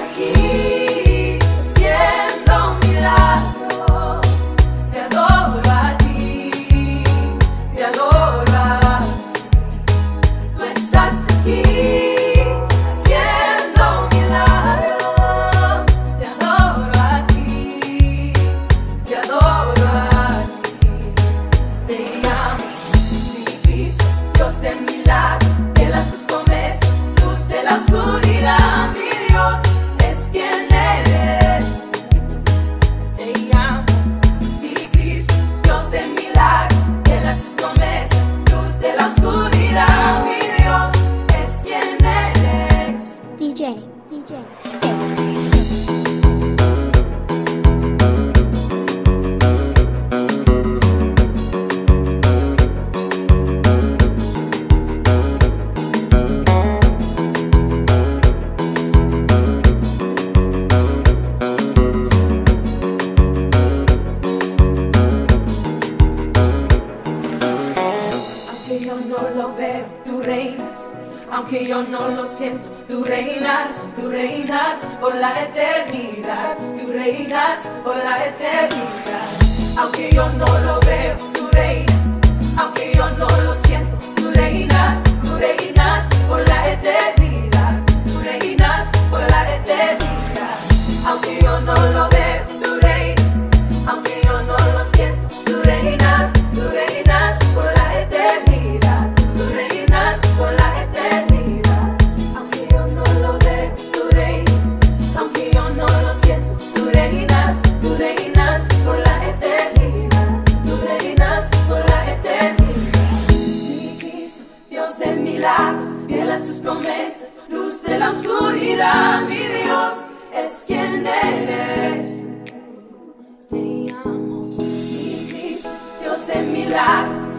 aquí. DJ, DJ, Sticks. aunque yo no lo siento. Tú reinas, tú reinas por la eternidad. Tú reinas por la eternidad. Aunque yo no lo veo.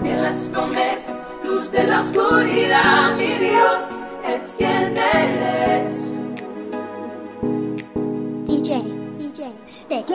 en las promesas, luz de la oscuridad, mi Dios es quien eres. DJ, DJ, stay.